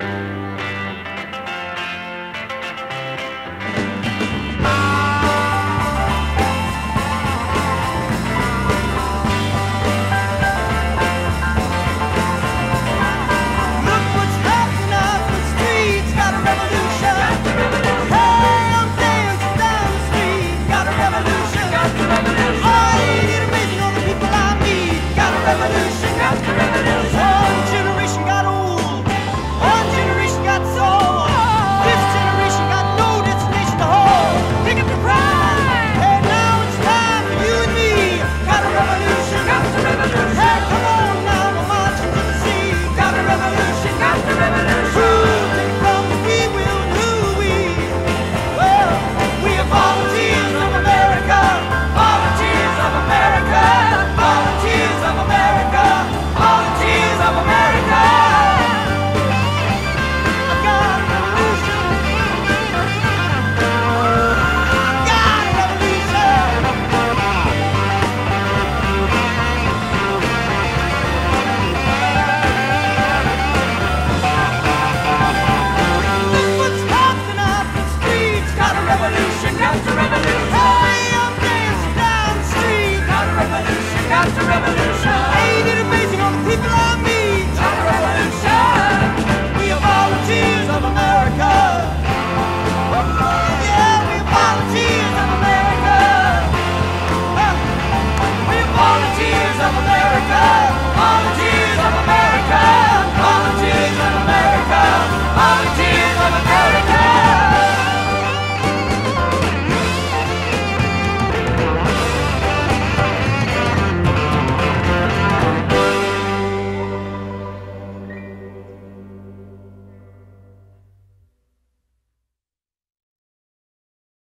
you